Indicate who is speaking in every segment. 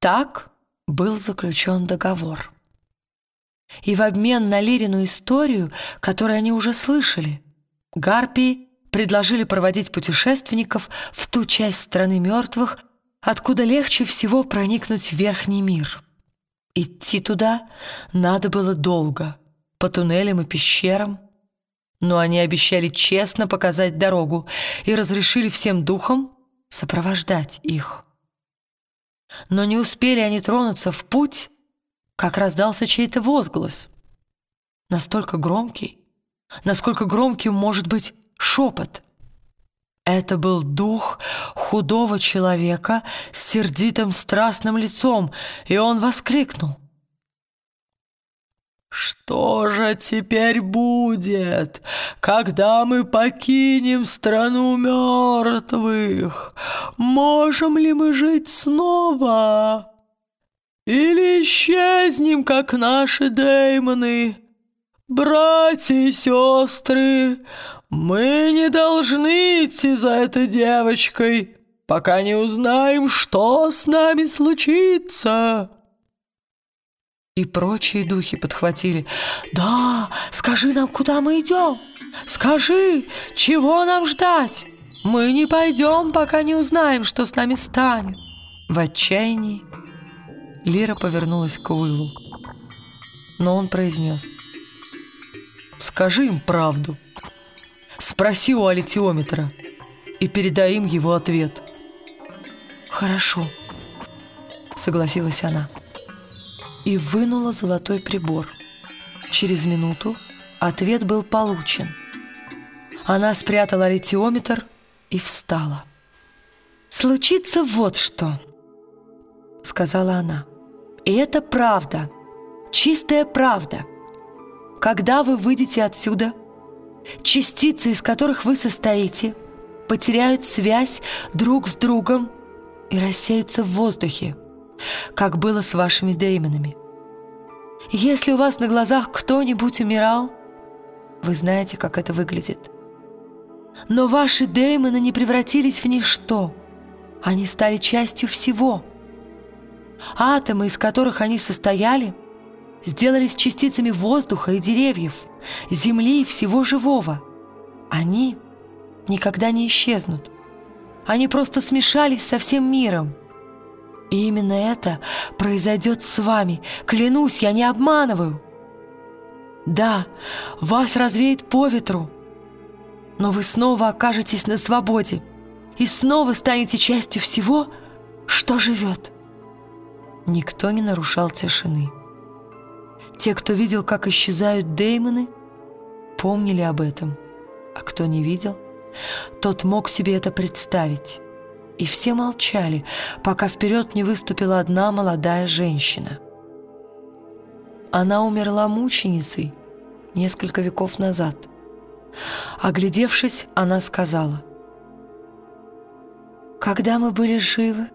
Speaker 1: Так был заключен договор. И в обмен на Лирину историю, которую они уже слышали, Гарпии предложили проводить путешественников в ту часть страны мертвых, откуда легче всего проникнуть в верхний мир. Идти туда надо было долго, по туннелям и пещерам, но они обещали честно показать дорогу и разрешили всем духам сопровождать их. Но не успели они тронуться в путь, как раздался чей-то возглас. Настолько громкий, насколько громким может быть шепот. Это был дух худого человека с сердитым страстным лицом, и он воскликнул. «Что же теперь будет, когда мы покинем страну мертвых? Можем ли мы жить снова? Или исчезнем, как наши демоны? Братья и сестры, мы не должны идти за этой девочкой, пока не узнаем, что с нами случится». И прочие духи подхватили. «Да, скажи нам, куда мы идем? Скажи, чего нам ждать? Мы не пойдем, пока не узнаем, что с нами станет». В отчаянии Лира повернулась к Уиллу. Но он произнес. «Скажи им правду. Спроси у алитиометра и передай им его ответ». «Хорошо», — согласилась она и вынула золотой прибор. Через минуту ответ был получен. Она спрятала ретиометр и встала. «Случится вот что», — сказала она. «И это правда, чистая правда. Когда вы выйдете отсюда, частицы, из которых вы состоите, потеряют связь друг с другом и рассеются в воздухе как было с вашими деймонами. Если у вас на глазах кто-нибудь умирал, вы знаете, как это выглядит. Но ваши деймоны не превратились в ничто. Они стали частью всего. Атомы, из которых они состояли, сделались частицами воздуха и деревьев, земли и всего живого. Они никогда не исчезнут. Они просто смешались со всем миром. И именно это произойдет с вами. Клянусь, я не обманываю. Да, вас развеет по ветру, но вы снова окажетесь на свободе и снова станете частью всего, что живет. Никто не нарушал тишины. Те, кто видел, как исчезают деймоны, помнили об этом, а кто не видел, тот мог себе это представить и все молчали, пока вперед не выступила одна молодая женщина. Она умерла мученицей несколько веков назад. Оглядевшись, она сказала, «Когда мы были живы,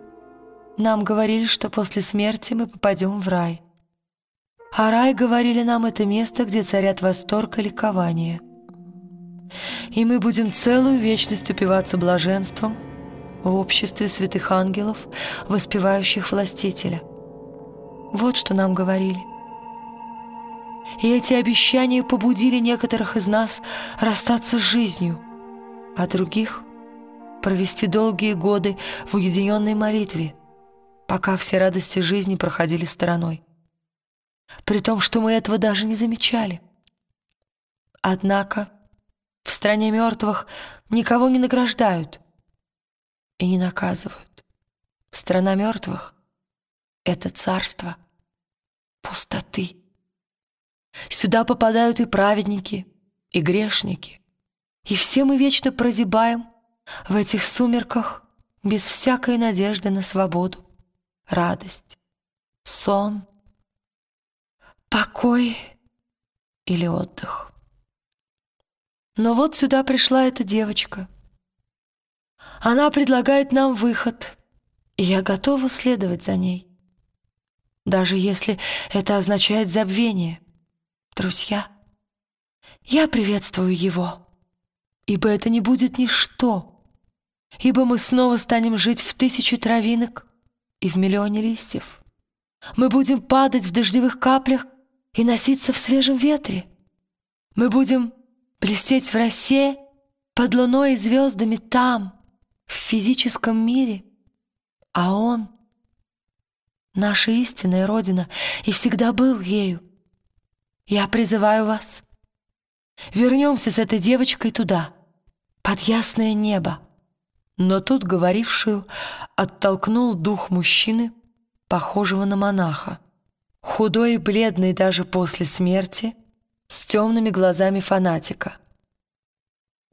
Speaker 1: нам говорили, что после смерти мы попадем в рай. А рай, говорили нам, это место, где царят восторг и ликование. И мы будем целую вечность упиваться блаженством – в обществе святых ангелов, воспевающих властителя. Вот что нам говорили. И эти обещания побудили некоторых из нас расстаться с жизнью, а других провести долгие годы в уединенной молитве, пока все радости жизни проходили стороной. При том, что мы этого даже не замечали. Однако в стране мертвых никого не награждают – и не наказывают. Страна мертвых — это царство пустоты. Сюда попадают и праведники, и грешники, и все мы вечно прозябаем в этих сумерках без всякой надежды на свободу, радость, сон, покой или отдых. Но вот сюда пришла эта девочка — она предлагает нам выход, и я готова следовать за ней. Даже если это означает забвение. Друзья, я приветствую его, ибо это не будет ничто, ибо мы снова станем жить в тысячи травинок
Speaker 2: и в миллионе листьев. Мы будем падать в дождевых каплях и носиться в свежем ветре. Мы будем блестеть в росе под луной и звездами там, в физическом мире. А он — наша истинная Родина и всегда был ею. Я призываю вас. Вернемся с этой девочкой туда, под ясное небо. Но тут говорившую оттолкнул дух мужчины, похожего на монаха. Худой и бледный даже после смерти, с темными глазами фанатика.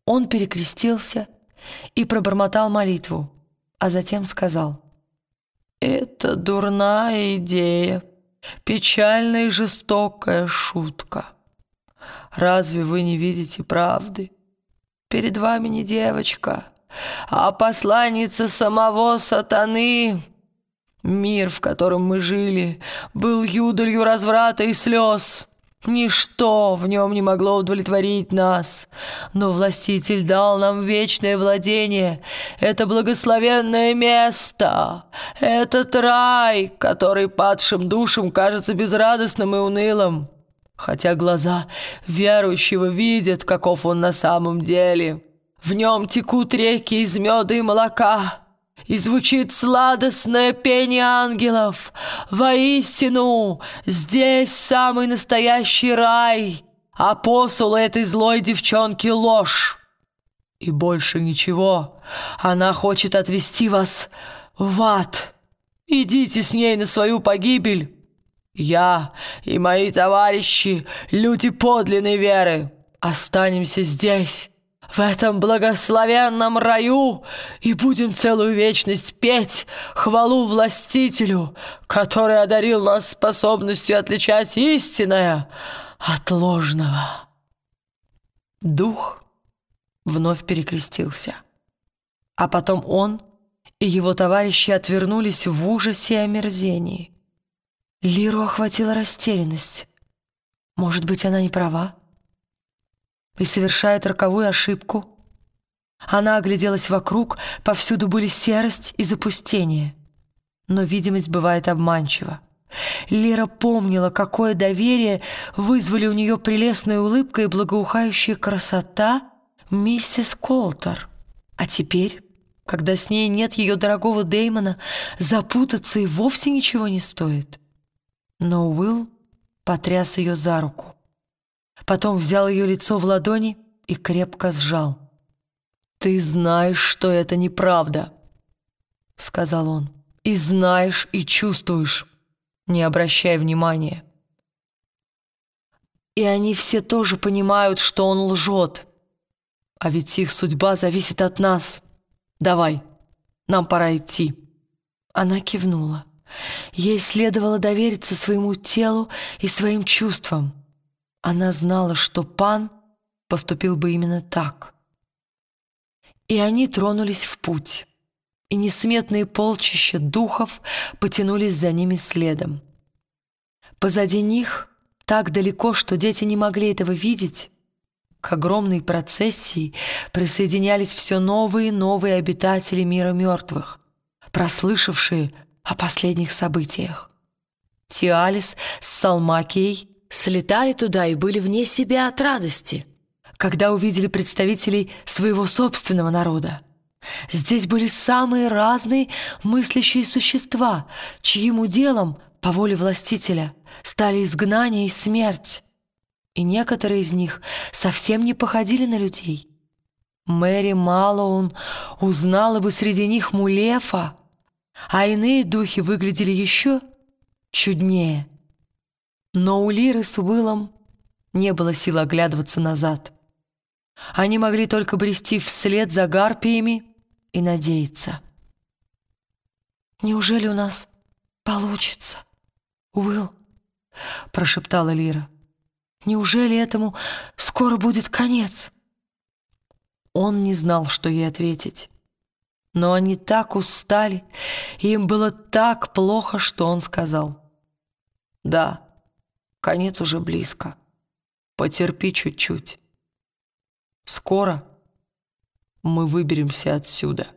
Speaker 2: Он перекрестился и пробормотал молитву, а затем сказал, «Это дурная идея, печальная и жестокая шутка. Разве вы не видите правды? Перед вами не девочка, а посланница самого сатаны. Мир, в котором мы жили, был юдолью разврата и слез». Ничто в нем не могло удовлетворить нас, но властитель дал нам вечное владение, это благословенное место, этот рай, который падшим душам кажется безрадостным и унылым, хотя глаза верующего видят, каков он на самом деле. В нем текут реки из меда и молока, и звучит сладостное пение ангелов. Воистину, здесь самый настоящий рай, а посол этой злой девчонки ложь. И больше ничего. Она хочет отвести вас в ад. Идите с ней на свою погибель. Я и мои товарищи, люди подлинной веры, останемся здесь, в этом благословенном раю и будем целую вечность петь хвалу властителю, который одарил нас способностью отличать истинное от ложного. Дух вновь перекрестился, а потом он и его товарищи отвернулись в ужасе и омерзении. Лиру охватила растерянность. Может быть, она не права? И совершает роковую ошибку. Она огляделась вокруг, повсюду были серость и запустение. Но видимость бывает обманчива. Лера помнила, какое доверие вызвали у нее прелестная улыбка и благоухающая красота миссис Колтер. А теперь, когда с ней нет ее дорогого Дэймона, запутаться и вовсе ничего не стоит. Но Уилл потряс ее за руку. Потом взял ее лицо в ладони и крепко сжал. «Ты знаешь, что это неправда», — сказал он. «И знаешь, и чувствуешь, не обращай внимания». И они все тоже понимают, что он лжет. А ведь их судьба зависит от нас. Давай, нам пора идти. Она кивнула. Ей следовало довериться своему телу и своим чувствам. Она знала, что пан поступил бы именно так. И они тронулись в путь, и несметные полчища духов потянулись за ними следом. Позади них, так далеко, что дети не могли этого видеть, к огромной процессии присоединялись все новые и новые обитатели мира мертвых, прослышавшие о последних событиях. Тиалис с Салмакией слетали туда и были вне себя от радости, когда увидели представителей своего собственного народа. Здесь были самые разные мыслящие существа, чьим уделом, по воле властителя, стали изгнание и смерть. И некоторые из них совсем не походили на людей. Мэри Малоун узнала бы среди них Мулефа, а иные духи выглядели еще чуднее — но у Лиры с Уиллом не было сил оглядываться назад. Они могли только брести вслед за гарпиями и надеяться. «Неужели у нас получится, Уилл?» — прошептала Лира. «Неужели этому скоро будет конец?» Он не знал, что ей ответить. Но они так устали, им было так плохо, что он сказал. «Да, Конец уже близко. Потерпи чуть-чуть. Скоро мы выберемся отсюда.